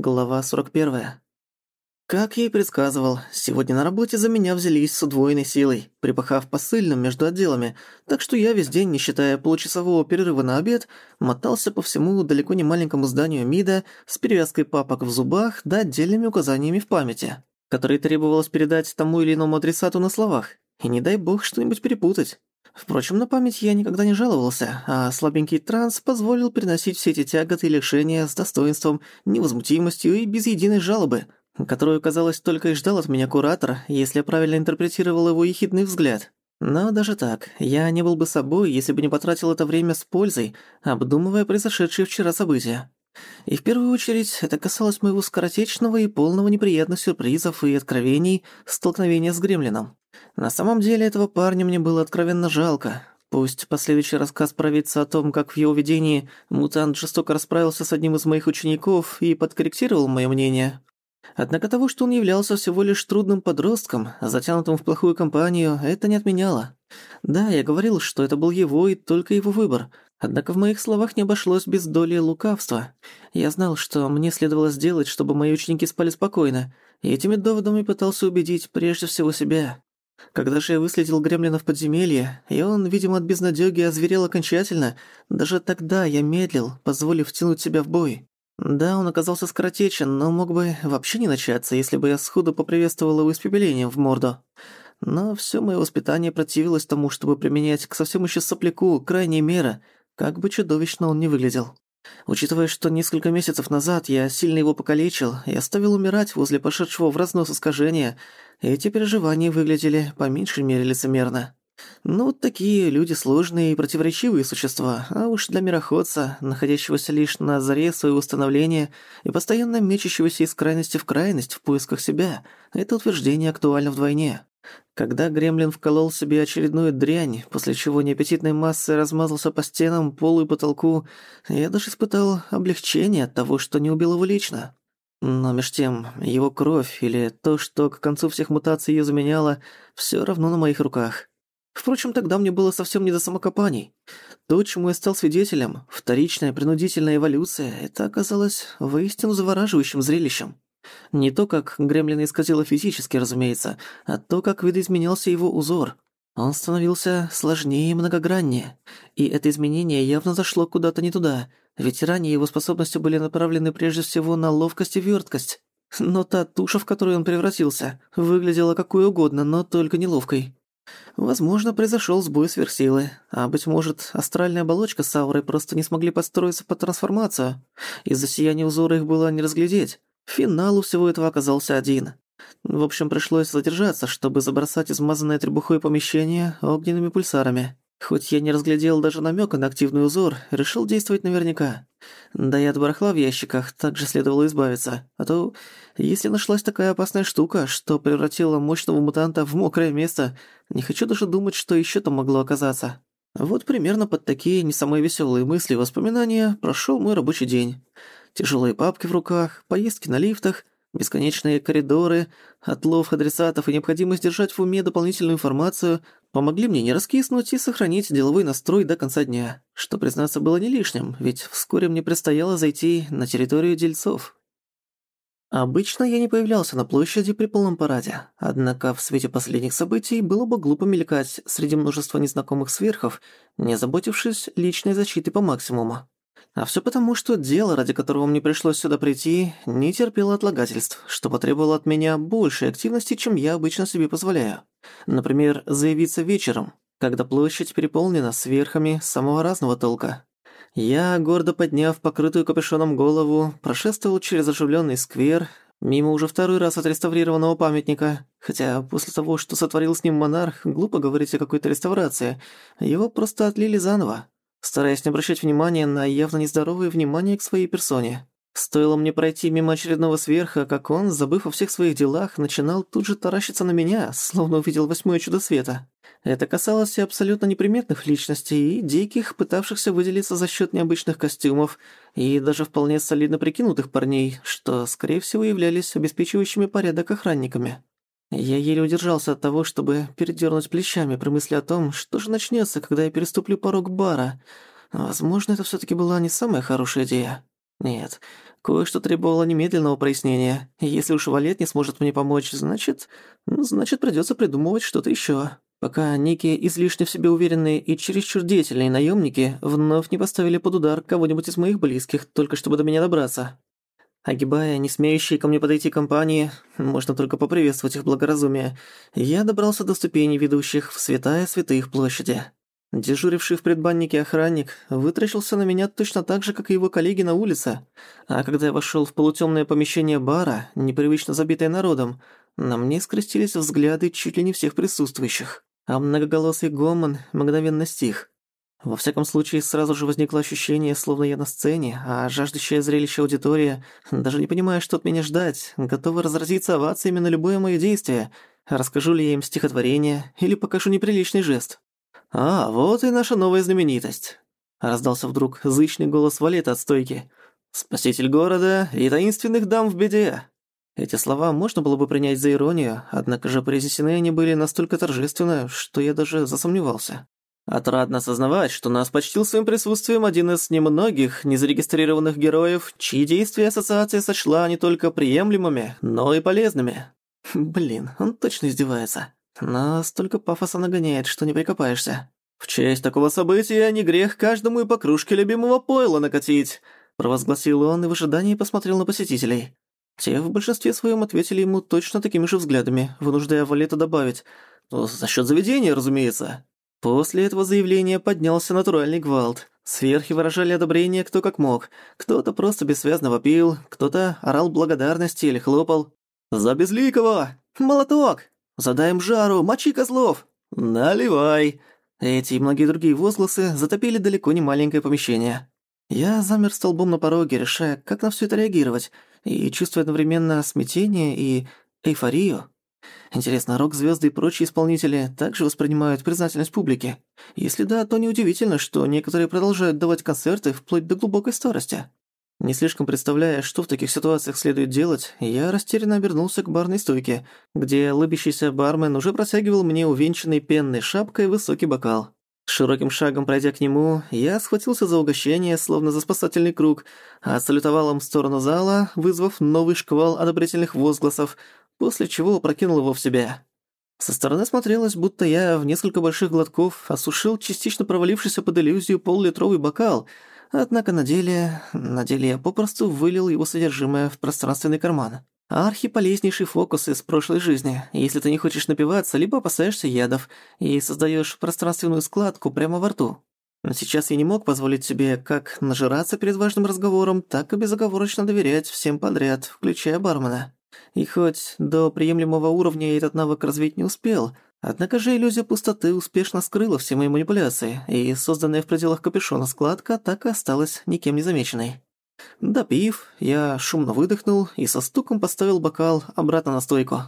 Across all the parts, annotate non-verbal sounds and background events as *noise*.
Глава 41. Как я и предсказывал, сегодня на работе за меня взялись с удвоенной силой, припахав посыльным между отделами, так что я весь день, не считая получасового перерыва на обед, мотался по всему далеко не маленькому зданию МИДа с перевязкой папок в зубах да отдельными указаниями в памяти, которые требовалось передать тому или иному адресату на словах, и не дай бог что-нибудь перепутать. Впрочем, на память я никогда не жаловался, а слабенький транс позволил переносить все эти тяготы и лишения с достоинством, невозмутимостью и без единой жалобы, которую, казалось, только и ждал от меня куратор, если я правильно интерпретировал его ехидный взгляд. Но даже так, я не был бы собой, если бы не потратил это время с пользой, обдумывая произошедшие вчера события. И в первую очередь это касалось моего скоротечного и полного неприятных сюрпризов и откровений столкновения с Гремлином. На самом деле этого парня мне было откровенно жалко. Пусть последующий рассказ провидца о том, как в его видении мутант жестоко расправился с одним из моих учеников и подкорректировал мое мнение. Однако того, что он являлся всего лишь трудным подростком, затянутым в плохую компанию, это не отменяло. Да, я говорил, что это был его и только его выбор, однако в моих словах не обошлось без доли лукавства. Я знал, что мне следовало сделать, чтобы мои ученики спали спокойно, и этими доводами пытался убедить прежде всего себя. Когда же я выследил гремлина в подземелье, и он, видимо, от безнадёги озверел окончательно, даже тогда я медлил, позволив втянуть себя в бой. Да, он оказался скоротечен, но мог бы вообще не начаться, если бы я сходу поприветствовал его испепелением в морду. Но всё моё воспитание противилось тому, чтобы применять к совсем ещё сопляку крайние меры, как бы чудовищно он ни выглядел. Учитывая, что несколько месяцев назад я сильно его покалечил и оставил умирать возле пошедшего в разнос искажения, эти переживания выглядели по меньшей мере лицемерно. Ну, такие люди сложные и противоречивые существа, а уж для мироходца, находящегося лишь на заре своего становления и постоянно мечущегося из крайности в крайность в поисках себя, это утверждение актуально вдвойне. Когда гремлин вколол себе очередную дрянь, после чего неаппетитной массой размазался по стенам, полу и потолку, я даже испытал облегчение от того, что не убил его лично. Но меж тем, его кровь или то, что к концу всех мутаций её заменяло, всё равно на моих руках. Впрочем, тогда мне было совсем не до самокопаний. То, чему я стал свидетелем, вторичная принудительная эволюция, это оказалось воистину завораживающим зрелищем. Не то, как гремлина исказило физически, разумеется, а то, как видоизменялся его узор. Он становился сложнее и многограннее, и это изменение явно зашло куда-то не туда, ведь ранее его способности были направлены прежде всего на ловкость и вёрткость. Но та туша, в которую он превратился, выглядела какой угодно, но только неловкой. Возможно, произошёл сбой сверхсилы, а, быть может, астральная оболочка с аурой просто не смогли подстроиться под трансформацию. Из-за сияния узора их было не разглядеть. Финал у всего этого оказался один. В общем, пришлось задержаться, чтобы забросать измазанное требухой помещение огненными пульсарами. Хоть я не разглядел даже намёка на активный узор, решил действовать наверняка. Да и от барахла в ящиках также следовало избавиться. А то, если нашлась такая опасная штука, что превратила мощного мутанта в мокрое место, не хочу даже думать, что ещё там могло оказаться. Вот примерно под такие не самые весёлые мысли и воспоминания прошёл мой рабочий день. Тяжелые папки в руках, поездки на лифтах — Бесконечные коридоры, отлов адресатов и необходимость держать в уме дополнительную информацию помогли мне не раскиснуть и сохранить деловой настрой до конца дня, что, признаться, было не лишним, ведь вскоре мне предстояло зайти на территорию дельцов. Обычно я не появлялся на площади при полном параде, однако в свете последних событий было бы глупо мелькать среди множества незнакомых сверхов, не заботившись личной защитой по максимуму. А все потому, что дело, ради которого мне пришлось сюда прийти, не терпело отлагательств, что потребовало от меня большей активности, чем я обычно себе позволяю. Например, заявиться вечером, когда площадь переполнена сверхами самого разного толка. Я, гордо подняв покрытую капюшоном голову, прошествовал через оживленный сквер, мимо уже второй раз отреставрированного памятника, хотя после того, что сотворил с ним монарх, глупо говорить о какой-то реставрации, его просто отлили заново стараясь не обращать внимания на явно нездоровое внимание к своей персоне. Стоило мне пройти мимо очередного сверха, как он, забыв о всех своих делах, начинал тут же таращиться на меня, словно увидел восьмое чудо света. Это касалось и абсолютно неприметных личностей, и диких, пытавшихся выделиться за счет необычных костюмов, и даже вполне солидно прикинутых парней, что, скорее всего, являлись обеспечивающими порядок охранниками. Я еле удержался от того, чтобы передернуть плечами при мысли о том, что же начнется, когда я переступлю порог бара. Возможно, это все таки была не самая хорошая идея. Нет, кое-что требовало немедленного прояснения. Если уж Валет не сможет мне помочь, значит... Значит, придётся придумывать что-то ещё. Пока некие излишне в себе уверенные и чересчур деятельные наёмники вновь не поставили под удар кого-нибудь из моих близких, только чтобы до меня добраться. Огибая не смеющие ко мне подойти компании, можно только поприветствовать их благоразумие, я добрался до ступеней, ведущих в святая святых площади. Дежуривший в предбаннике охранник вытращился на меня точно так же, как и его коллеги на улице. А когда я вошёл в полутёмное помещение бара, непривычно забитое народом, на мне скрестились взгляды чуть ли не всех присутствующих а многоголосый гомон мгновенно стих. Во всяком случае, сразу же возникло ощущение, словно я на сцене, а жаждущая зрелище аудитория, даже не понимая, что от меня ждать, готова разразиться овациями на любое моё действие. Расскажу ли я им стихотворение или покажу неприличный жест. «А, вот и наша новая знаменитость!» Раздался вдруг зычный голос Валета от стойки. «Спаситель города и таинственных дам в беде!» Эти слова можно было бы принять за иронию, однако же произнесены они были настолько торжественно, что я даже засомневался. Отрадно осознавать, что нас почтил своим присутствием один из немногих незарегистрированных героев, чьи действия ассоциация сочла не только приемлемыми, но и полезными. Блин, он точно издевается. Нас только пафоса нагоняет, что не прикопаешься. В честь такого события не грех каждому и по кружке любимого пойла накатить, провозгласил он и в ожидании посмотрел на посетителей. Те в большинстве своем ответили ему точно такими же взглядами, вынуждая Валета добавить «Ну, «За счет заведения, разумеется». После этого заявления поднялся натуральный гвалт. Сверхи выражали одобрение кто как мог. Кто-то просто бессвязно вопил, кто-то орал благодарности или хлопал. «За безликого! Молоток! Задаем жару! Мочи козлов! Наливай!» Эти и многие другие возгласы затопили далеко не маленькое помещение. Я замер столбом на пороге, решая, как на всё это реагировать, и чувствуя одновременно смятение и эйфорию. Интересно, рок-звезды и прочие исполнители также воспринимают признательность публики? Если да, то неудивительно, что некоторые продолжают давать концерты вплоть до глубокой старости. Не слишком представляя, что в таких ситуациях следует делать, я растерянно обернулся к барной стойке, где лыбящийся бармен уже протягивал мне увенчанный пенной шапкой высокий бокал. Широким шагом пройдя к нему, я схватился за угощение, словно за спасательный круг, а салютовал им в сторону зала, вызвав новый шквал одобрительных возгласов, после чего прокинул его в себя. Со стороны смотрелось, будто я в несколько больших глотков осушил частично провалившийся под иллюзию поллитровый бокал, однако на деле... на деле я попросту вылил его содержимое в пространственный карман. Архиполезнейший фокус из прошлой жизни. Если ты не хочешь напиваться, либо опасаешься ядов и создаешь пространственную складку прямо во рту. Но сейчас я не мог позволить себе как нажираться перед важным разговором, так и безоговорочно доверять всем подряд, включая бармена. И хоть до приемлемого уровня я этот навык развить не успел, однако же иллюзия пустоты успешно скрыла все мои манипуляции, и созданная в пределах капюшона складка так и осталась никем не замеченной. Допив, я шумно выдохнул и со стуком поставил бокал обратно на стойку.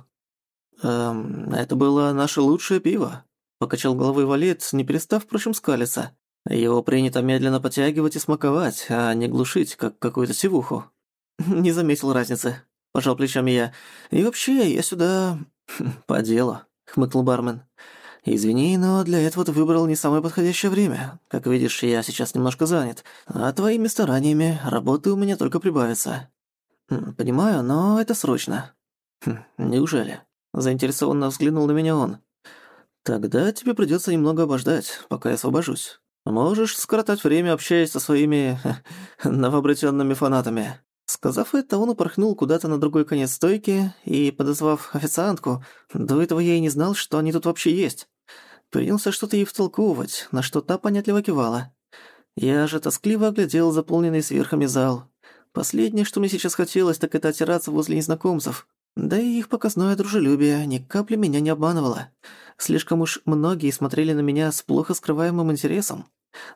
«Эм, это было наше лучшее пиво», — покачал головой валет, не перестав, впрочем, скалиться. «Его принято медленно потягивать и смаковать, а не глушить, как какую-то сивуху». *laughs* «Не заметил разницы», — пожал плечами я. «И вообще, я сюда... *laughs* по делу», — хмыкнул бармен. «Извини, но для этого ты выбрал не самое подходящее время. Как видишь, я сейчас немножко занят, а твоими стараниями работы у меня только прибавится». Хм, «Понимаю, но это срочно». Хм, «Неужели?» Заинтересованно взглянул на меня он. «Тогда тебе придётся немного обождать, пока я освобожусь. Можешь скоротать время, общаясь со своими *laughs* новообретёнными фанатами». Сказав это, он упорхнул куда-то на другой конец стойки и, подозвав официантку, до этого я и не знал, что они тут вообще есть. Принялся что-то ей втолковывать, на что та понятливо кивала. Я же тоскливо оглядел заполненный сверхами зал. Последнее, что мне сейчас хотелось, так это отираться возле незнакомцев. Да и их показное дружелюбие ни капли меня не обманывало. Слишком уж многие смотрели на меня с плохо скрываемым интересом.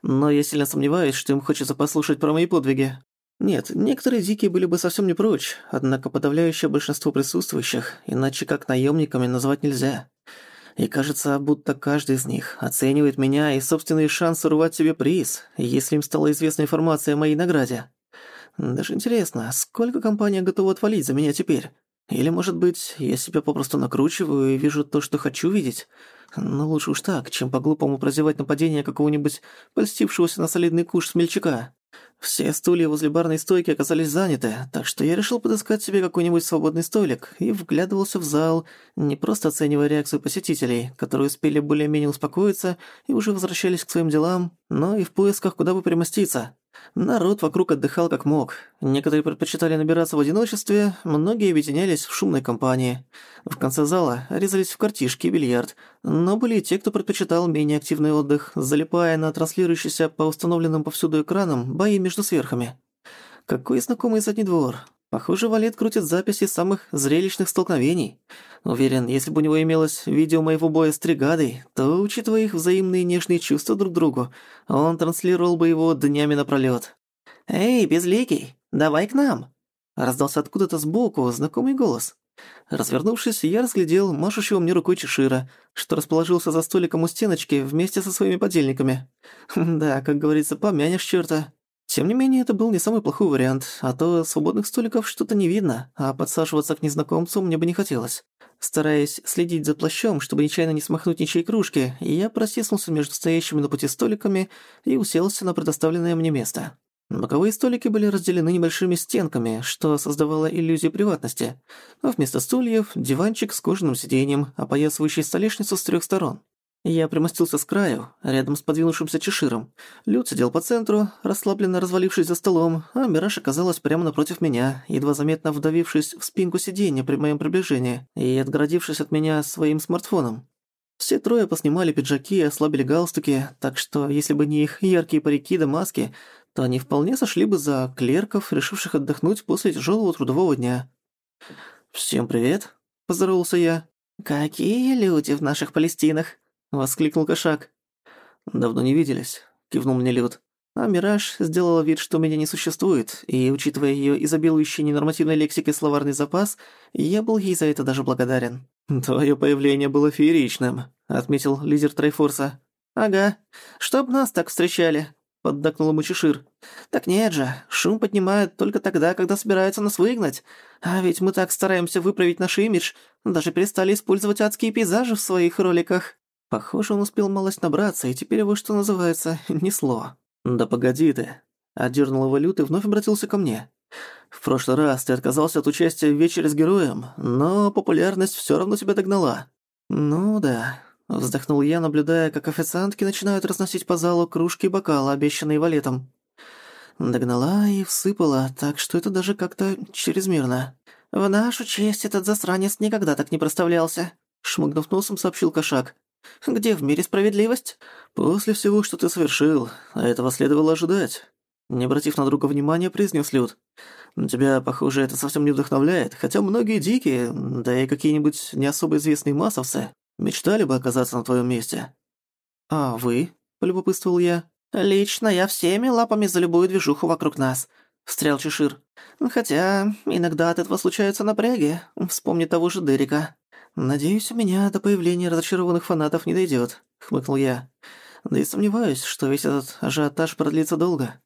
Но я сильно сомневаюсь, что им хочется послушать про мои подвиги. Нет, некоторые дикие были бы совсем не прочь, однако подавляющее большинство присутствующих, иначе как наемниками назвать нельзя. И кажется, будто каждый из них оценивает меня и собственные шансы урвать себе приз, если им стала известна информация о моей награде. Даже интересно, сколько компания готова отвалить за меня теперь? Или, может быть, я себя попросту накручиваю и вижу то, что хочу видеть? Но лучше уж так, чем по-глупому прозевать нападение какого-нибудь польстившегося на солидный куш смельчака. Все стулья возле барной стойки оказались заняты, так что я решил подыскать себе какой-нибудь свободный столик и вглядывался в зал, не просто оценивая реакцию посетителей, которые успели более-менее успокоиться и уже возвращались к своим делам, но и в поисках, куда бы примоститься. Народ вокруг отдыхал как мог. Некоторые предпочитали набираться в одиночестве, многие объединялись в шумной компании. В конце зала резались в картишки и бильярд, но были и те, кто предпочитал менее активный отдых, залипая на транслирующиеся по установленным повсюду экранам бои между сверхами. Какой знакомый задний двор. Похоже, Валет крутит записи самых зрелищных столкновений. Уверен, если бы у него имелось видео моего боя с Тригадой, то, учитывая их взаимные нежные чувства друг к другу, он транслировал бы его днями напролёт. «Эй, Безликий, давай к нам!» Раздался откуда-то сбоку знакомый голос. Развернувшись, я разглядел машущего мне рукой Чешира, что расположился за столиком у стеночки вместе со своими подельниками. *laughs* Да, как говорится, помянешь чёрта. Тем не менее, это был не самый плохой вариант, а то свободных столиков что-то не видно, а подсаживаться к незнакомцу мне бы не хотелось. Стараясь следить за плащом, чтобы нечаянно не смахнуть ничьей кружки, я протиснулся между стоящими на пути столиками и уселся на предоставленное мне место. Боковые столики были разделены небольшими стенками, что создавало иллюзию приватности, а вместо стульев – диванчик с кожаным сиденьем, опоясывающий столешницу с трех сторон. Я примостился с краю, рядом с подвинувшимся чеширом. Люд сидел по центру, расслабленно развалившись за столом, а Мираж оказалась прямо напротив меня, едва заметно вдавившись в спинку сиденья при моем приближении и отгородившись от меня своим смартфоном. Все трое поснимали пиджаки и ослабили галстуки, так что если бы не их яркие парики да маски, то они вполне сошли бы за клерков, решивших отдохнуть после тяжелого трудового дня. «Всем привет», — поздоровался я. «Какие люди в наших Палестинах?» Воскликнул кошак. «Давно не виделись», — кивнул мне Люд. А Мираж сделала вид, что меня не существует, и, учитывая её изобилующий ненормативной лексикой словарный запас, я был ей за это даже благодарен. «Твоё появление было фееричным», — отметил лидер Трайфорса. «Ага, чтоб нас так встречали», — поддакнул ему Чешир. «Так нет же, шум поднимают только тогда, когда собираются нас выгнать. А ведь мы так стараемся выправить наш имидж, даже перестали использовать адские пейзажи в своих роликах». Похоже, он успел малость набраться, и теперь его, что называется, *laughs* несло. «Да погоди ты!» Отдернул его лют и вновь обратился ко мне. «В прошлый раз ты отказался от участия в вечере с героем, но популярность всё равно тебя догнала». «Ну да», — вздохнул я, наблюдая, как официантки начинают разносить по залу кружки и бокалы, обещанные валетом. Догнала и всыпала, так что это даже как-то чрезмерно. «В нашу честь этот засранец никогда так не проставлялся», — шмыгнув носом, сообщил кошак. Где в мире справедливость? После всего, что ты совершил, а этого следовало ожидать. Не обратив на друга внимания, произнес Люд. Тебя, похоже, это совсем не вдохновляет, хотя многие дикие, да и какие-нибудь не особо известные массовцы, мечтали бы оказаться на твоем месте. А вы? полюбопытствовал я. Лично я всеми лапами за любую движуху вокруг нас, встрял Чешир. Хотя иногда от этого случаются напряги. Вспомни того же Дерека. «Надеюсь, у меня до появления разочарованных фанатов не дойдет», — хмыкнул я. «Да и сомневаюсь, что весь этот ажиотаж продлится долго.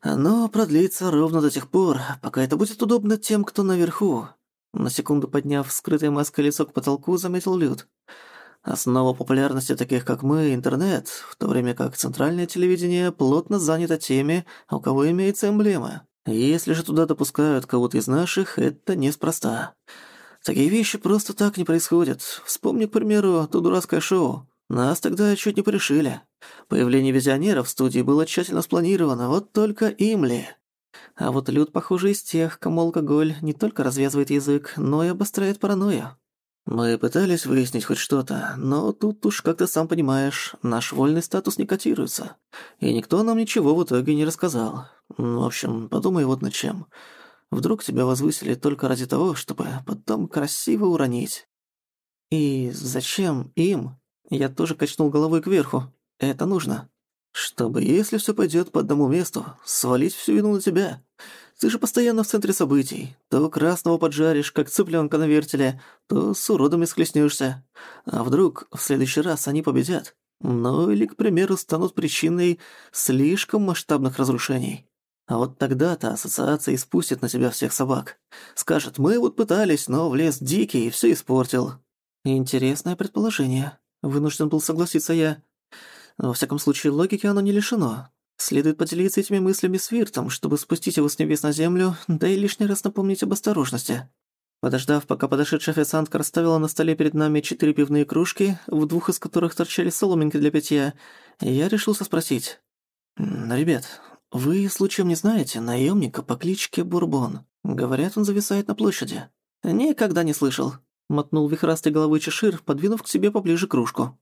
Оно продлится ровно до тех пор, пока это будет удобно тем, кто наверху». На секунду подняв скрытое маской лицо к потолку, заметил Люд. Основа популярности таких, как мы, интернет, в то время как центральное телевидение плотно занято теми, у кого имеется эмблема. Если же туда допускают кого-то из наших, это неспроста. Такие вещи просто так не происходят. Вспомни, к примеру, то дурацкое шоу. Нас тогда чуть не порешили. Появление визионеров в студии было тщательно спланировано, вот только им ли. А вот Люд, похоже, из тех, кому алкоголь не только развязывает язык, но и обостряет паранойю. Мы пытались выяснить хоть что-то, но тут уж, как ты сам понимаешь, наш вольный статус не котируется. И никто нам ничего в итоге не рассказал. В общем, подумай вот над чем. Вдруг тебя возвысили только ради того, чтобы потом красиво уронить. И зачем им? Я тоже качнул головой кверху. Это нужно. Чтобы, если все пойдет по одному месту, свалить всю вину на тебя. Ты же постоянно в центре событий. То красного поджаришь, как цыпленка на вертеле, то с уродами схлестнешься. А вдруг в следующий раз они победят? Ну или, к примеру, станут причиной слишком масштабных разрушений. А вот тогда-то ассоциация испустит на тебя всех собак. Скажет, мы вот пытались, но в лес дикий и всё испортил. Интересное предположение. Вынужден был согласиться я. Во всяком случае, логики оно не лишено. Следует поделиться этими мыслями с Виртом, чтобы спустить его с небес на землю, да и лишний раз напомнить об осторожности. Подождав, пока подошедшая официантка расставила на столе перед нами четыре пивные кружки, в двух из которых торчали соломинки для питья, я решился спросить. «Ребят, вы случаем не знаете наемника по кличке Бурбон? Говорят, он зависает на площади». «Никогда не слышал», — мотнул вихрастой головой Чешир, подвинув к себе поближе кружку.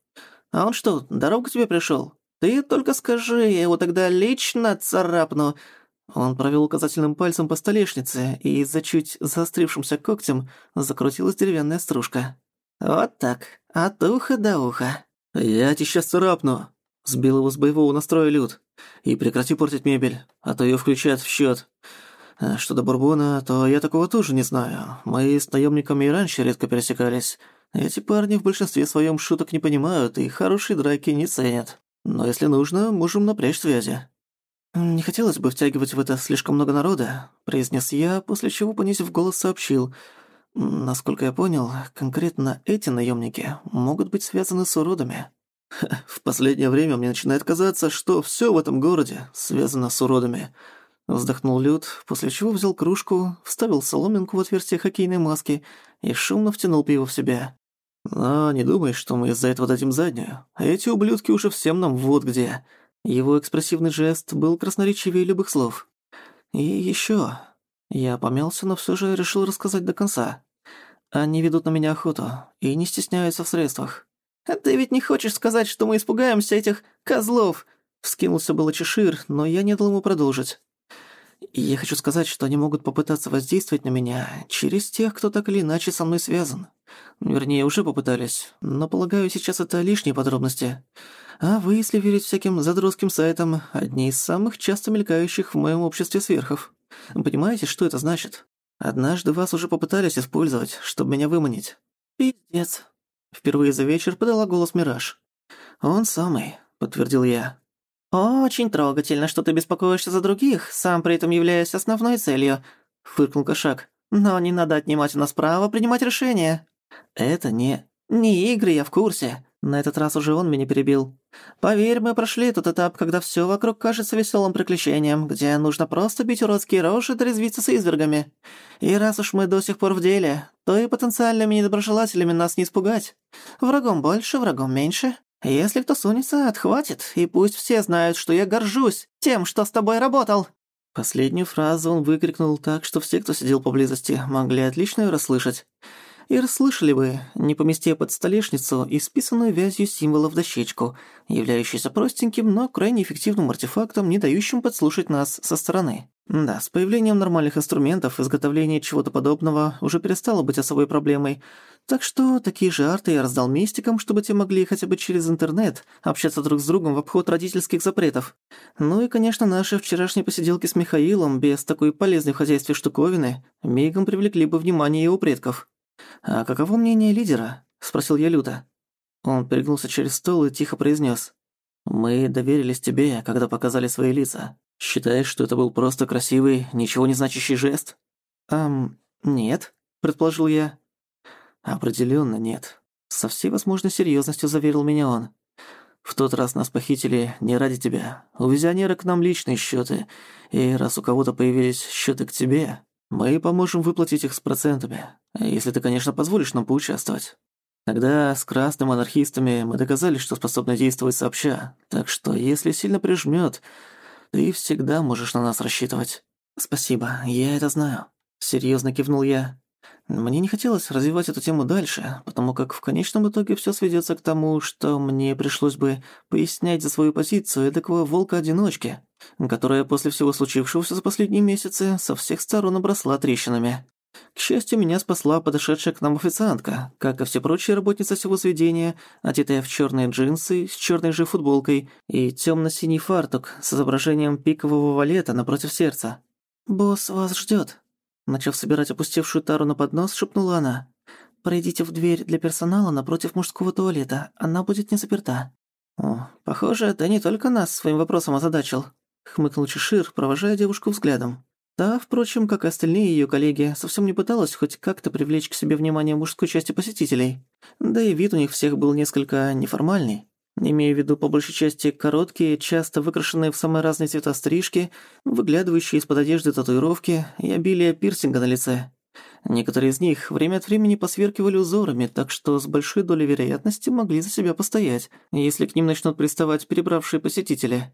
«А он что, дорогу к тебе пришёл? Ты только скажи, я его тогда лично царапну. Он провел указательным пальцем по столешнице, и за чуть заострившимся когтем закрутилась деревянная стружка. «Вот так, от уха до уха». «Я тебя сейчас царапну», — сбил его с боевого настроя Люд. «И прекрати портить мебель, а то её включат в счёт. А что до Бурбона, то я такого тоже не знаю. Мы с наёмниками и раньше редко пересекались. Эти парни в большинстве своём шуток не понимают и хорошие драки не ценят. Но если нужно, можем напрячь связи». «Не хотелось бы втягивать в это слишком много народа», — произнес я, после чего, понизив голос, сообщил. «Насколько я понял, конкретно эти наемники могут быть связаны с уродами». *laughs* «В последнее время мне начинает казаться, что все в этом городе связано с уродами», — вздохнул Люд, после чего взял кружку, вставил соломинку в отверстие хоккейной маски и шумно втянул пиво в себя. «Но не думай, что мы из-за этого дадим заднюю. Эти ублюдки уже всем нам вот где». Его экспрессивный жест был красноречивее любых слов. И ещё. Я помялся, но всё же решил рассказать до конца. Они ведут на меня охоту и не стесняются в средствах. «А ты ведь не хочешь сказать, что мы испугаемся этих козлов?» Вскинулся было Чешир, но я не дал ему продолжить. «Я хочу сказать, что они могут попытаться воздействовать на меня через тех, кто так или иначе со мной связан. Вернее, уже попытались, но, полагаю, сейчас это лишние подробности. А вы, если верить всяким задротским сайтам, одни из самых часто мелькающих в моем обществе сверхов. Понимаете, что это значит? Однажды вас уже попытались использовать, чтобы меня выманить. Пиздец. Впервые за вечер подала голос Мираж. «Он самый», — подтвердил я. «Очень трогательно, что ты беспокоишься за других, сам при этом являясь основной целью», — фыркнул кошак. «Но не надо отнимать у нас право принимать решения». «Это не...» «Не игры, я в курсе. На этот раз уже он меня перебил. Поверь, мы прошли тот этап, когда всё вокруг кажется весёлым приключением, где нужно просто бить уродские рожи и резвиться с извергами. И раз уж мы до сих пор в деле, то и потенциальными недоброжелателями нас не испугать. Врагом больше, врагом меньше. Если кто сунется, отхватит, и пусть все знают, что я горжусь тем, что с тобой работал». Последнюю фразу он выкрикнул так, что все, кто сидел поблизости, могли отлично её расслышать и расслышали бы, не поместя под столешницу исписанную вязью символов дощечку, являющуюся простеньким, но крайне эффективным артефактом, не дающим подслушать нас со стороны. Да, с появлением нормальных инструментов изготовление чего-то подобного уже перестало быть особой проблемой, так что такие же арты я раздал мистикам, чтобы те могли хотя бы через интернет общаться друг с другом в обход родительских запретов. Ну и, конечно, наши вчерашние посиделки с Михаилом без такой полезной в хозяйстве штуковины мигом привлекли бы внимание его предков. «А каково мнение лидера?» – спросил я люто. Он перегнулся через стол и тихо произнес: «Мы доверились тебе, когда показали свои лица. Считаешь, что это был просто красивый, ничего не значащий жест?» «Эм, нет», – предположил я. Определенно нет. Со всей возможной серьезностью заверил меня он. В тот раз нас похитили не ради тебя. У визионера к нам личные счеты, и раз у кого-то появились счеты к тебе, мы поможем выплатить их с процентами, если ты, конечно, позволишь нам поучаствовать. Тогда с красными анархистами мы доказали, что способны действовать сообща, так что если сильно прижмёт, ты всегда можешь на нас рассчитывать. Спасибо, я это знаю. Серьёзно кивнул я. Мне не хотелось развивать эту тему дальше, потому как в конечном итоге всё сведётся к тому, что мне пришлось бы пояснять за свою позицию эдакого волка-одиночки которая после всего случившегося за последние месяцы со всех сторон обросла трещинами. К счастью, меня спасла подошедшая к нам официантка, как и все прочие работницы всего заведения, одетая в черные джинсы с черной же футболкой и темно-синий фартук с изображением пикового валета напротив сердца. «Босс вас ждет. Начав собирать опустевшую тару на поднос, шепнула она. «Пройдите в дверь для персонала напротив мужского туалета, она будет не заперта». «О, похоже, ты не только нас своим вопросом озадачил», — хмыкнул Чешир, провожая девушку взглядом. Та, впрочем, как и остальные её коллеги, совсем не пыталась хоть как-то привлечь к себе внимание мужской части посетителей. Да и вид у них всех был несколько неформальный. Имею в виду по большей части короткие, часто выкрашенные в самые разные цвета стрижки, выглядывающие из-под одежды татуировки и обилие пирсинга на лице. Некоторые из них время от времени посверкивали узорами, так что с большой долей вероятности могли за себя постоять, если к ним начнут приставать перебравшие посетители.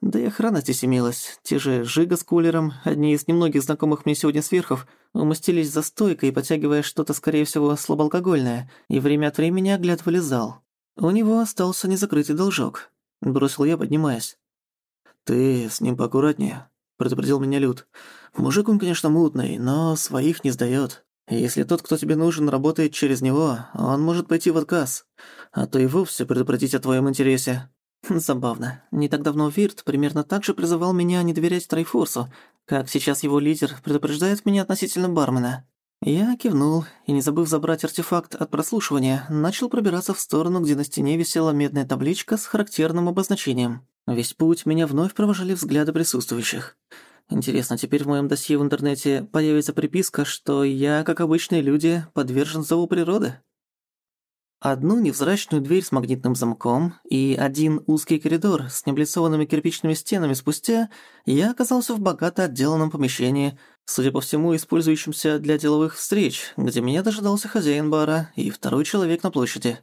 Да и охрана здесь имелась. Те же Жига с Кулером, одни из немногих знакомых мне сегодня сверхов, умостились за стойкой, потягивая что-то, скорее всего, слабоалкогольное, и время от времени оглядывали зал. У него остался незакрытый должок. Бросил я, поднимаясь. «Ты с ним поаккуратнее», — предупредил меня Люд. Мужик он, конечно, мутный, но своих не сдаёт. Если тот, кто тебе нужен, работает через него, он может пойти в отказ. А то и вовсе предупредить о твоем интересе. Забавно. Не так давно Вирт примерно так же призывал меня не доверять Трайфорсу, как сейчас его лидер предупреждает меня относительно бармена. Я кивнул и, не забыв забрать артефакт от прослушивания, начал пробираться в сторону, где на стене висела медная табличка с характерным обозначением. Весь путь меня вновь провожали взгляды присутствующих. Интересно, теперь в моем досье в интернете появится приписка, что я, как обычные люди, подвержен зову природы? Одну невзрачную дверь с магнитным замком и один узкий коридор с необлицованными кирпичными стенами спустя я оказался в богато отделанном помещении, судя по всему, использующемся для деловых встреч, где меня дожидался хозяин бара и второй человек на площади.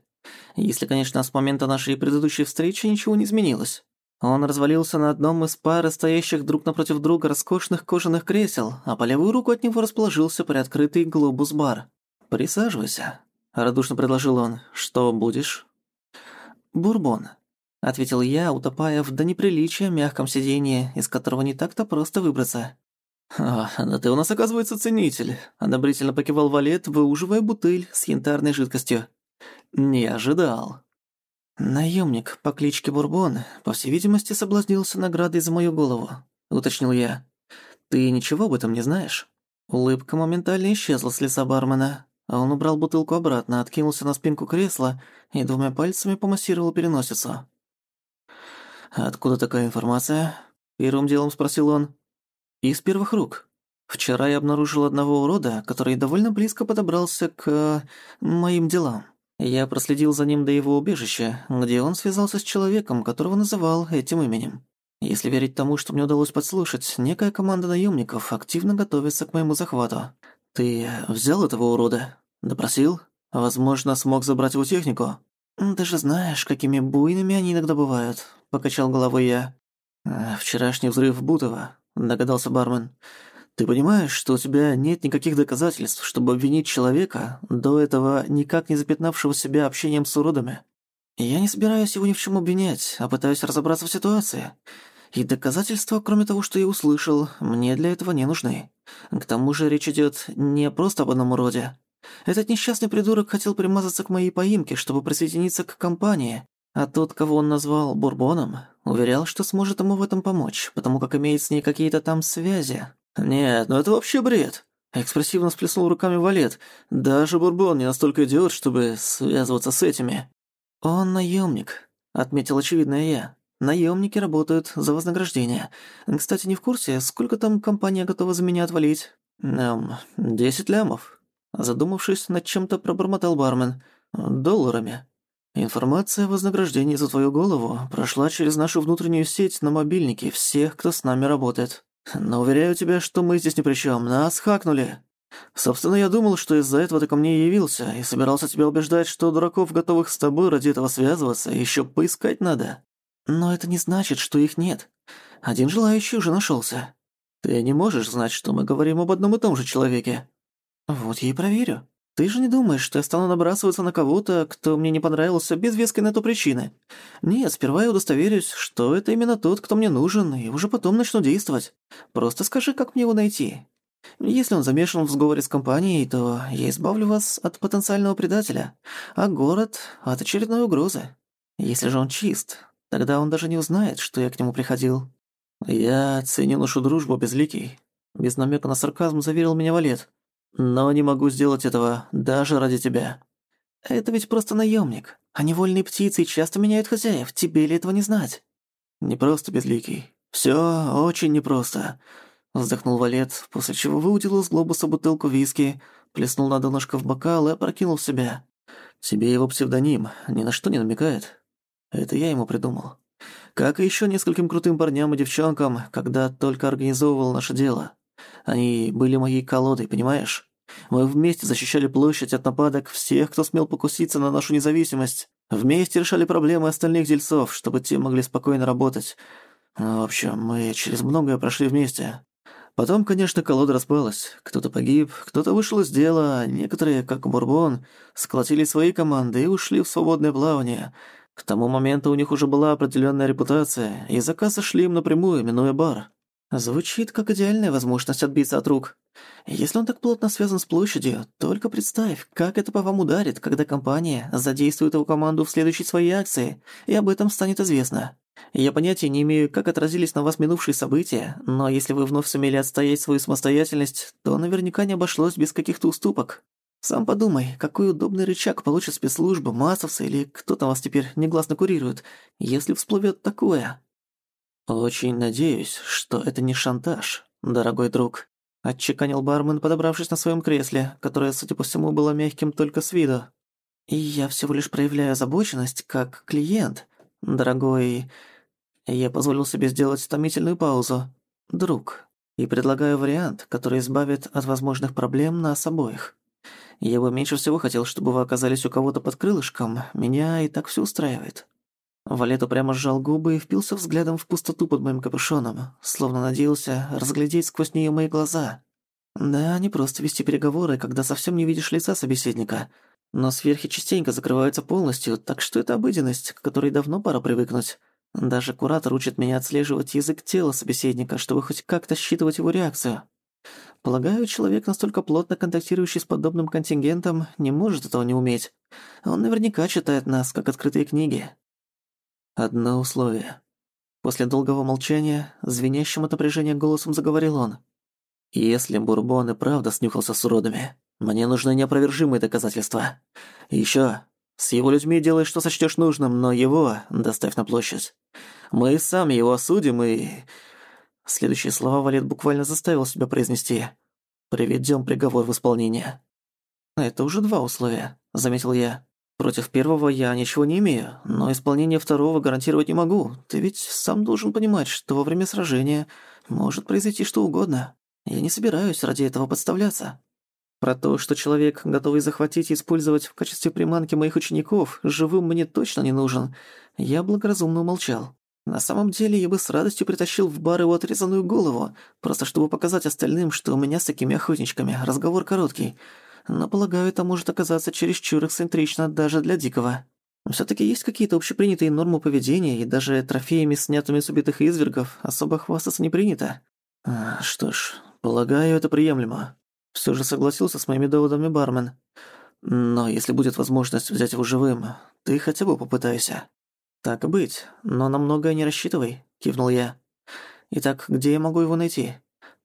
Если, конечно, с момента нашей предыдущей встречи ничего не изменилось. Он развалился на одном из пары стоящих друг напротив друга роскошных кожаных кресел, а по левую руку от него расположился приоткрытый глобус-бар. «Присаживайся», — радушно предложил он. «Что будешь?» «Бурбон», — ответил я, утопая в до неприличия мягком сиденье, из которого не так-то просто выбраться. «А, да ты у нас, оказывается, ценитель», — одобрительно покивал Валет, выуживая бутыль с янтарной жидкостью. «Не ожидал». «Наемник по кличке Бурбон, по всей видимости, соблазнился наградой за мою голову», — уточнил я. «Ты ничего об этом не знаешь?» Улыбка моментально исчезла с лица бармена, а он убрал бутылку обратно, откинулся на спинку кресла и двумя пальцами помассировал переносицу. «Откуда такая информация?» — первым делом спросил он. «Из первых рук. Вчера я обнаружил одного урода, который довольно близко подобрался к... Э, моим делам». Я проследил за ним до его убежища, где он связался с человеком, которого называл этим именем. Если верить тому, что мне удалось подслушать, некая команда наемников активно готовится к моему захвату. Ты взял этого урода? Допросил? Возможно, смог забрать его технику? Даже знаешь, какими буйными они иногда бывают, покачал головой я. Вчерашний взрыв Бутова, догадался бармен. Ты понимаешь, что у тебя нет никаких доказательств, чтобы обвинить человека, до этого никак не запятнавшего себя общением с уродами? Я не собираюсь его ни в чем обвинять, а пытаюсь разобраться в ситуации. И доказательства, кроме того, что я услышал, мне для этого не нужны. К тому же речь идет не просто об одном уроде. Этот несчастный придурок хотел примазаться к моей поимке, чтобы присоединиться к компании, а тот, кого он назвал Бурбоном, уверял, что сможет ему в этом помочь, потому как имеет с ней какие-то там связи. «Нет, ну это вообще бред!» Экспрессивно сплеснул руками Валет. «Даже Бурбон не настолько идиот, чтобы связываться с этими». «Он наемник», — отметил очевидное я. «Наемники работают за вознаграждение. Кстати, не в курсе, сколько там компания готова за меня отвалить?» «Эм, десять лямов». Задумавшись над чем-то, пробормотал бармен. «Долларами». Информация о вознаграждении за твою голову прошла через нашу внутреннюю сеть на мобильнике всех, кто с нами работает. Но уверяю тебя, что мы здесь ни при чем. Нас хакнули. Собственно, я думал, что из-за этого ты ко мне явился и собирался тебя убеждать, что дураков, готовых с тобой ради этого связываться, еще поискать надо. Но это не значит, что их нет. Один желающий уже нашелся. Ты не можешь знать, что мы говорим об одном и том же человеке. Вот я и проверю. Ты же не думаешь, что я стану набрасываться на кого-то, кто мне не понравился без веской на то причины? Нет, сперва я удостоверюсь, что это именно тот, кто мне нужен, и уже потом начну действовать. Просто скажи, как мне его найти. Если он замешан в сговоре с компанией, то я избавлю вас от потенциального предателя, а город — от очередной угрозы. Если же он чист, тогда он даже не узнает, что я к нему приходил. Я ценю нашу дружбу, Безликий. Без намека на сарказм заверил меня Валет. Но не могу сделать этого даже ради тебя. Это ведь просто наемник. А невольные птицы часто меняют хозяев. Тебе ли этого не знать? Не просто безликий. Все очень непросто. Вздохнул Валет, после чего выудил из глобуса бутылку виски, плеснул на донышко в бокал и опрокинул себя. Тебе его псевдоним ни на что не намекает. Это я ему придумал. Как и ещё нескольким крутым парням и девчонкам, когда только организовывал наше дело. Они были моей колодой, понимаешь? Мы вместе защищали площадь от нападок всех, кто смел покуситься на нашу независимость. Вместе решали проблемы остальных дельцов, чтобы те могли спокойно работать. Ну, в общем, мы через многое прошли вместе. Потом, конечно, колода распалась. Кто-то погиб, кто-то вышел из дела, а некоторые, как Бурбон, сколотили свои команды и ушли в свободное плавание. К тому моменту у них уже была определенная репутация, и заказы шли им напрямую, минуя бар. Звучит как идеальная возможность отбиться от рук. Если он так плотно связан с площадью, только представь, как это по вам ударит, когда компания задействует его команду в следующей своей акции, и об этом станет известно. Я понятия не имею, как отразились на вас минувшие события, но если вы вновь сумели отстоять свою самостоятельность, то наверняка не обошлось без каких-то уступок. Сам подумай, какой удобный рычаг получат спецслужбы, массовцы или кто там вас теперь негласно курирует, если всплывет такое. «Очень надеюсь, что это не шантаж, дорогой друг», — отчеканил бармен, подобравшись на своем кресле, которое, судя по всему, было мягким только с виду. «И я всего лишь проявляю озабоченность как клиент, дорогой...» Я позволил себе сделать томительную паузу. «Друг. И предлагаю вариант, который избавит от возможных проблем нас обоих. Я бы меньше всего хотел, чтобы вы оказались у кого-то под крылышком. Меня и так все устраивает». Валет прямо сжал губы и впился взглядом в пустоту под моим капюшоном, словно надеялся разглядеть сквозь нее мои глаза. Да, не просто вести переговоры, когда совсем не видишь лица собеседника, но сверхи частенько закрываются полностью, так что это обыденность, к которой давно пора привыкнуть. Даже куратор учит меня отслеживать язык тела собеседника, чтобы хоть как-то считывать его реакцию. Полагаю, человек, настолько плотно контактирующий с подобным контингентом, не может этого не уметь. Он наверняка читает нас, как открытые книги, Одно условие. После долгого молчания, звенящим от напряжения голосом заговорил он. «Если Бурбон и правда снюхался с уродами, мне нужны неопровержимые доказательства. И ещё, с его людьми делай, что сочтёшь нужным, но его доставь на площадь. Мы сами его осудим и...» Следующие слова Валет буквально заставил себя произнести. «Приведём приговор в исполнение». «Это уже два условия», — заметил я. Против первого я ничего не имею, но исполнение второго гарантировать не могу. Ты ведь сам должен понимать, что во время сражения может произойти что угодно. Я не собираюсь ради этого подставляться. Про то, что человек, готовый захватить и использовать в качестве приманки моих учеников, живым мне точно не нужен, я благоразумно умолчал. На самом деле я бы с радостью притащил в бар его отрезанную голову, просто чтобы показать остальным, что у меня с такими охотничками разговор короткий — но, полагаю, это может оказаться чересчур эксцентрично даже для Дикого. Всё-таки есть какие-то общепринятые нормы поведения, и даже трофеями, снятыми с убитых извергов, особо хвастаться не принято. А, что ж, полагаю, это приемлемо. Всё же согласился с моими доводами бармен. Но если будет возможность взять его живым, ты хотя бы попытайся. Так и быть, но на многое не рассчитывай, кивнул я. Итак, где я могу его найти?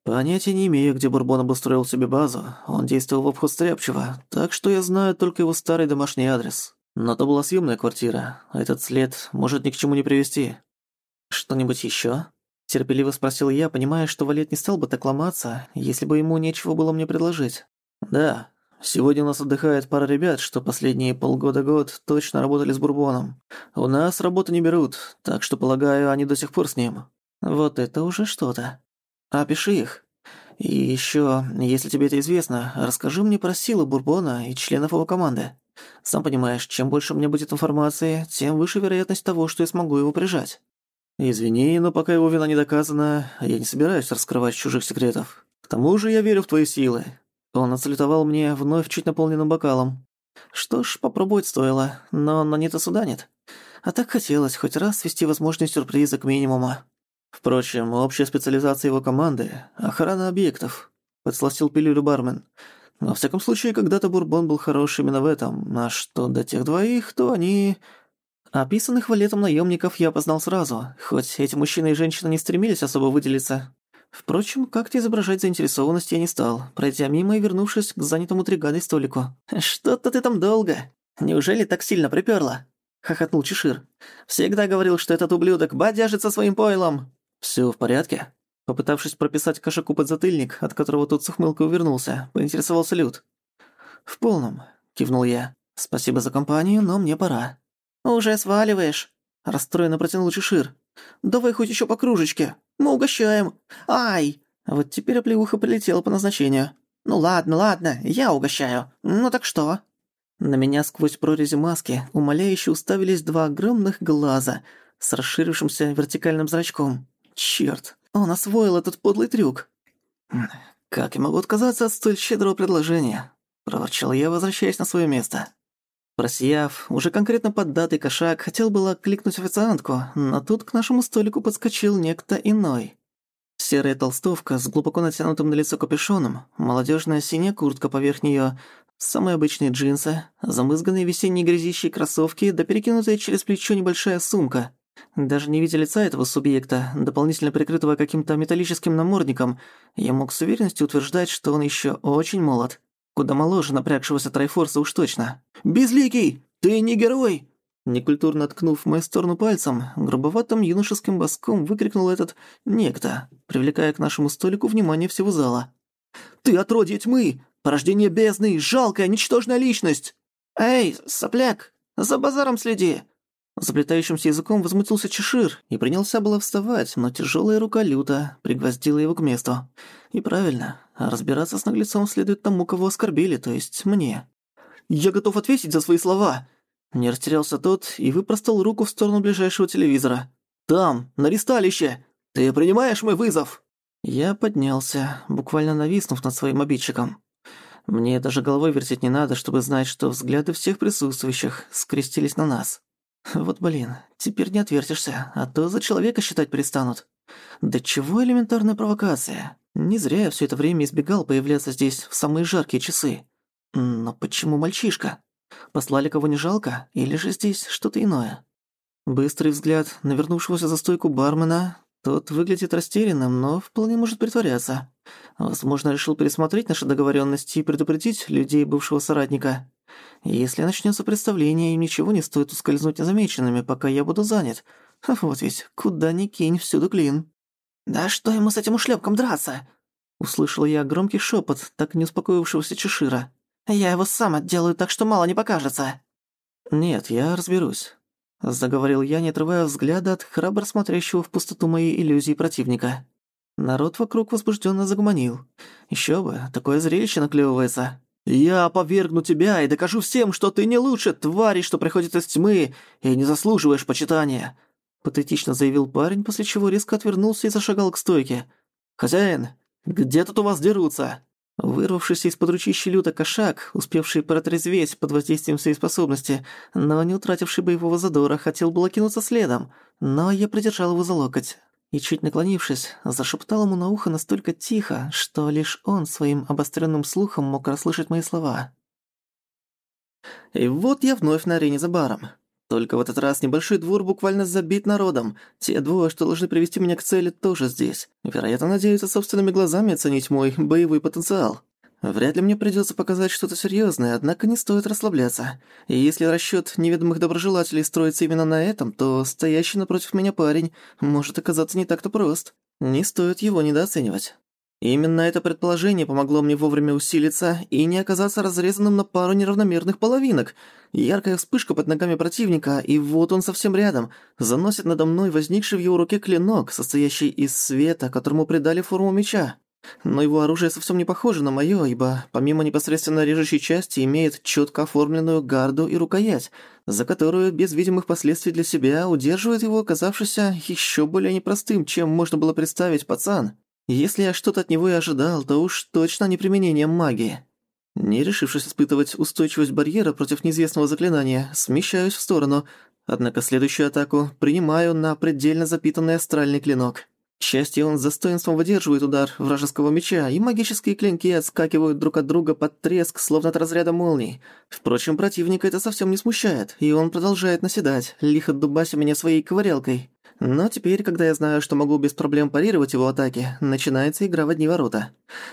Понятия не имею, где Бурбон обустроил себе базу. Он действовал в обход Стряпчего, так что я знаю только его старый домашний адрес. Но то была съемная квартира. Этот след может ни к чему не привести. Что-нибудь еще? Терпеливо спросил я, понимая, что Валет не стал бы так ломаться, если бы ему нечего было мне предложить. Да, сегодня у нас отдыхает пара ребят, что последние полгода-год точно работали с Бурбоном. У нас работу не берут, так что, полагаю, они до сих пор с ним. Вот это уже что-то. Опиши их. И еще, если тебе это известно, расскажи мне про силы Бурбона и членов его команды. Сам понимаешь, чем больше у меня будет информации, тем выше вероятность того, что я смогу его прижать. Извини, но пока его вина не доказана, я не собираюсь раскрывать чужих секретов. К тому же я верю в твои силы. Он отсалютовал мне вновь чуть наполненным бокалом. Что ж, попробовать стоило, но на нет суда нет. А так хотелось хоть раз свести возможность сюрприза к минимуму. Впрочем, общая специализация его команды — охрана объектов, подсластил пилюлю бармен. Во всяком случае, когда-то Бурбон был хорош именно в этом, а что до тех двоих, то они... Описанных валетом наемников я опознал сразу, хоть эти мужчина и женщина не стремились особо выделиться. Впрочем, как-то изображать заинтересованность я не стал, пройдя мимо и вернувшись к занятому тригадой столику. «Что-то ты там долго. Неужели так сильно припёрло?» — хохотнул Чешир. «Всегда говорил, что этот ублюдок бодяжится своим пойлом!» «Всё в порядке?» Попытавшись прописать кошаку подзатыльник, от которого тот с ухмылкой увернулся, поинтересовался Люд. «В полном», — кивнул я. «Спасибо за компанию, но мне пора». «Уже сваливаешь?» — расстроенно протянул Чешир. «Давай хоть еще по кружечке. Мы угощаем. Ай!» Вот теперь оплеуха прилетела по назначению. «Ну ладно, ладно, я угощаю. Ну так что?» На меня сквозь прорези маски умоляюще уставились два огромных глаза с расширившимся вертикальным зрачком. Чёрт, он освоил этот подлый трюк. «Как я могу отказаться от столь щедрого предложения?» – проворчал я, возвращаясь на свое место. Просияв, уже конкретно поддатый кошак хотел было кликнуть официантку, но тут к нашему столику подскочил некто иной. Серая толстовка с глубоко натянутым на лицо капюшоном, молодежная синяя куртка поверх нее, самые обычные джинсы, замызганные весенние грязищие кроссовки да перекинутая через плечо небольшая сумка. Даже не видя лица этого субъекта, дополнительно прикрытого каким-то металлическим намордником, я мог с уверенностью утверждать, что он еще очень молод. Куда моложе напрягшегося Трайфорса уж точно. «Безликий! Ты не герой!» Некультурно ткнув в мою сторону пальцем, грубоватым юношеским боском выкрикнул этот «некто», привлекая к нашему столику внимание всего зала. «Ты отродье тьмы! Порождение бездны! Жалкая, ничтожная личность!» «Эй, сопляк, за базаром следи!» Заплетающимся языком возмутился Чешир и принялся было вставать, но тяжелая рука люто пригвоздила его к месту. И правильно, разбираться с наглецом следует тому, кого оскорбили, то есть мне. «Я готов ответить за свои слова!» Не растерялся тот и выпростал руку в сторону ближайшего телевизора. «Там, на ресталище! Ты принимаешь мой вызов?» Я поднялся, буквально нависнув над своим обидчиком. Мне даже головой вертеть не надо, чтобы знать, что взгляды всех присутствующих скрестились на нас. Вот блин, теперь не отвертишься, а то за человека считать перестанут. Да чего элементарная провокация? Не зря я все это время избегал появляться здесь в самые жаркие часы. Но почему мальчишка? Послали кого не жалко, или же здесь что-то иное? Быстрый взгляд на вернувшегося за стойку бармена. Тот выглядит растерянным, но вполне может притворяться. Возможно, решил пересмотреть наши договоренности и предупредить людей бывшего соратника. Если начнется представление, им ничего не стоит ускользнуть незамеченными, пока я буду занят. *laughs* Вот ведь, куда ни кинь, всюду клин. «Да что ему с этим ушлепком драться?» Услышал я громкий шепот, так не успокоившегося Чешира. «Я его сам отделаю, так что мало не покажется». «Нет, я разберусь», — заговорил я, не отрывая взгляда от храбро смотрящего в пустоту моей иллюзии противника. Народ вокруг возбужденно загуманил. Еще бы, такое зрелище наклевывается. «Я повергну тебя и докажу всем, что ты не лучше твари, что приходит из тьмы, и не заслуживаешь почитания», — патетично заявил парень, после чего резко отвернулся и зашагал к стойке. «Хозяин, где тут у вас дерутся?» Вырвавшийся из-под ручища люта кошак, успевший протрезветь под воздействием своей способности, но не утративший боевого задора, хотел было кинуться следом, но я придержал его за локоть и, чуть наклонившись, зашептал ему на ухо настолько тихо, что лишь он своим обостренным слухом мог расслышать мои слова. И вот я вновь на арене за баром. Только в этот раз небольшой двор буквально забит народом. Те двое, что должны привести меня к цели, тоже здесь. Вероятно, надеются собственными глазами оценить мой боевой потенциал. Вряд ли мне придётся показать что-то серьёзное, однако не стоит расслабляться. И если расчёт неведомых доброжелателей строится именно на этом, то стоящий напротив меня парень может оказаться не так-то прост. Не стоит его недооценивать. Именно это предположение помогло мне вовремя усилиться и не оказаться разрезанным на пару неравномерных половинок. Яркая вспышка под ногами противника, и вот он совсем рядом, заносит надо мной возникший в его руке клинок, состоящий из света, которому придали форму меча. Но его оружие совсем не похоже на моё, ибо помимо непосредственно режущей части имеет чётко оформленную гарду и рукоять, за которую без видимых последствий для себя удерживает его оказавшийся ещё более непростым, чем можно было представить пацан. Если я что-то от него и ожидал, то уж точно не применением магии. Не решившись испытывать устойчивость барьера против неизвестного заклинания, смещаюсь в сторону, однако следующую атаку принимаю на предельно запитанный астральный клинок. К он с достоинством выдерживает удар вражеского меча, и магические клинки отскакивают друг от друга под треск, словно от разряда молний. Впрочем, противника это совсем не смущает, и он продолжает наседать, лихо дубася меня своей ковырялкой. Но теперь, когда я знаю, что могу без проблем парировать его атаки, начинается игра в одни ворота.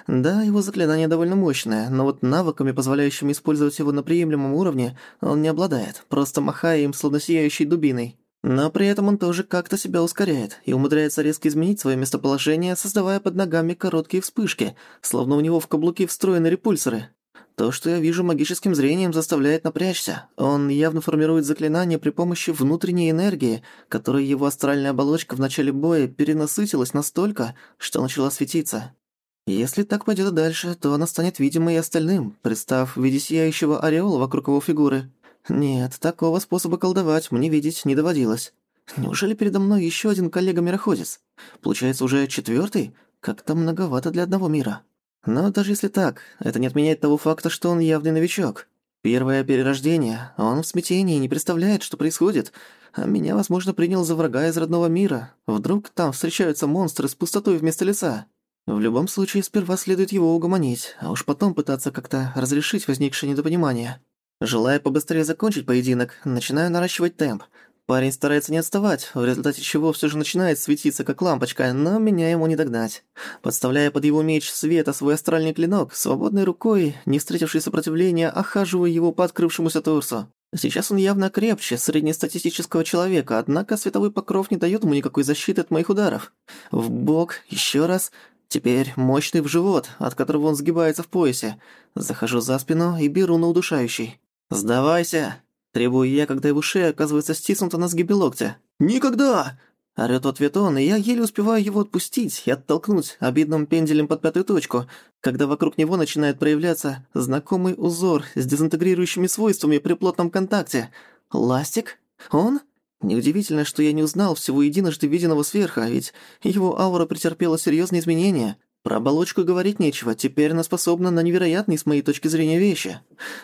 Да, его заклинание довольно мощное, но вот навыками, позволяющими использовать его на приемлемом уровне, он не обладает, просто махая им словно сияющей дубиной. Но при этом он тоже как-то себя ускоряет и умудряется резко изменить свое местоположение, создавая под ногами короткие вспышки, словно у него в каблуки встроены репульсоры. То, что я вижу магическим зрением, заставляет напрячься. Он явно формирует заклинание при помощи внутренней энергии, которой его астральная оболочка в начале боя перенасытилась настолько, что начала светиться. Если так пойдет дальше, то она станет видимой и остальным, представ в виде сияющего ореола вокруг его фигуры. Нет, такого способа колдовать мне видеть не доводилось. Неужели передо мной еще один коллега-мироходец? Получается, уже четвертый? Как-то многовато для одного мира. Но даже если так, это не отменяет того факта, что он явный новичок. Первое перерождение, он в смятении не представляет, что происходит, а меня, возможно, принял за врага из родного мира. Вдруг там встречаются монстры с пустотой вместо лица. В любом случае, сперва следует его угомонить, а уж потом пытаться как-то разрешить возникшее недопонимание. Желая побыстрее закончить поединок, начинаю наращивать темп, Парень старается не отставать, в результате чего все же начинает светиться как лампочка, но меня ему не догнать. Подставляя под его меч света свой астральный клинок, свободной рукой, не встретивший сопротивления, охаживаю его по открывшемуся торсу. Сейчас он явно крепче среднестатистического человека, однако световой покров не дает ему никакой защиты от моих ударов. В бок, еще раз, теперь мощный в живот, от которого он сгибается в поясе. Захожу за спину и беру на удушающий. «Сдавайся!» Требую я, когда его шея оказывается стиснута на сгибе локтя. «Никогда!» Орёт в ответ он, и я еле успеваю его отпустить и оттолкнуть обидным пенделем под пятую точку, когда вокруг него начинает проявляться знакомый узор с дезинтегрирующими свойствами при плотном контакте. Ластик? Он? Неудивительно, что я не узнал всего единожды виденного сверху, ведь его аура претерпела серьезные изменения. Про оболочку говорить нечего, теперь она способна на невероятные с моей точки зрения вещи.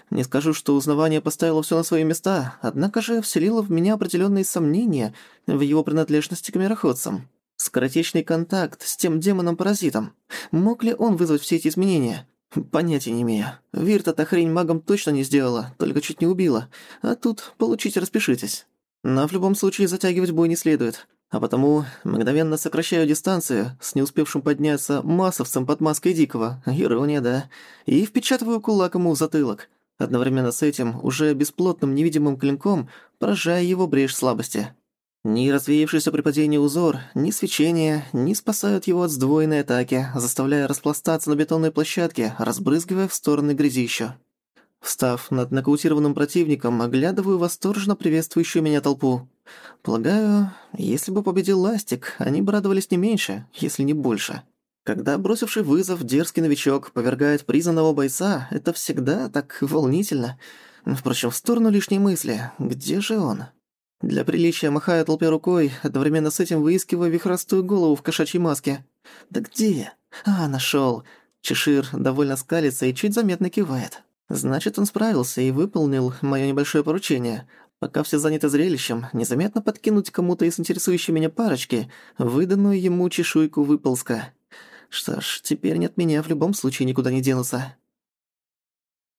Не скажу, что узнавание поставило все на свои места, однако же вселило в меня определенные сомнения в его принадлежности к мироходцам. Скоротечный контакт с тем демоном-паразитом. Мог ли он вызвать все эти изменения? Понятия не имею. Вирт эта хрень магом точно не сделала, только чуть не убила. А тут получите распишитесь. Но в любом случае затягивать бой не следует а потому мгновенно сокращаю дистанцию с не успевшим подняться массовцем под маской Дикого, ирония, да, и впечатываю кулак ему в затылок, одновременно с этим уже бесплотным невидимым клинком поражая его брешь слабости. Ни развеявшийся при падении узор, ни свечение не спасают его от сдвоенной атаки, заставляя распластаться на бетонной площадке, разбрызгивая в стороны грязища. Встав над нокаутированным противником, оглядываю восторженно приветствующую меня толпу. Полагаю, если бы победил Ластик, они бы радовались не меньше, если не больше. Когда бросивший вызов дерзкий новичок повергает признанного бойца, это всегда так волнительно. Впрочем, в сторону лишней мысли. Где же он? Для приличия махая толпе рукой, одновременно с этим выискивая вихростую голову в кошачьей маске. «Да где?» «А, нашёл!» Чешир довольно скалится и чуть заметно кивает. Значит, он справился и выполнил моё небольшое поручение. Пока все заняты зрелищем, незаметно подкинуть кому-то из интересующей меня парочки выданную ему чешуйку выползка. Что ж, теперь нет меня в любом случае никуда не денутся.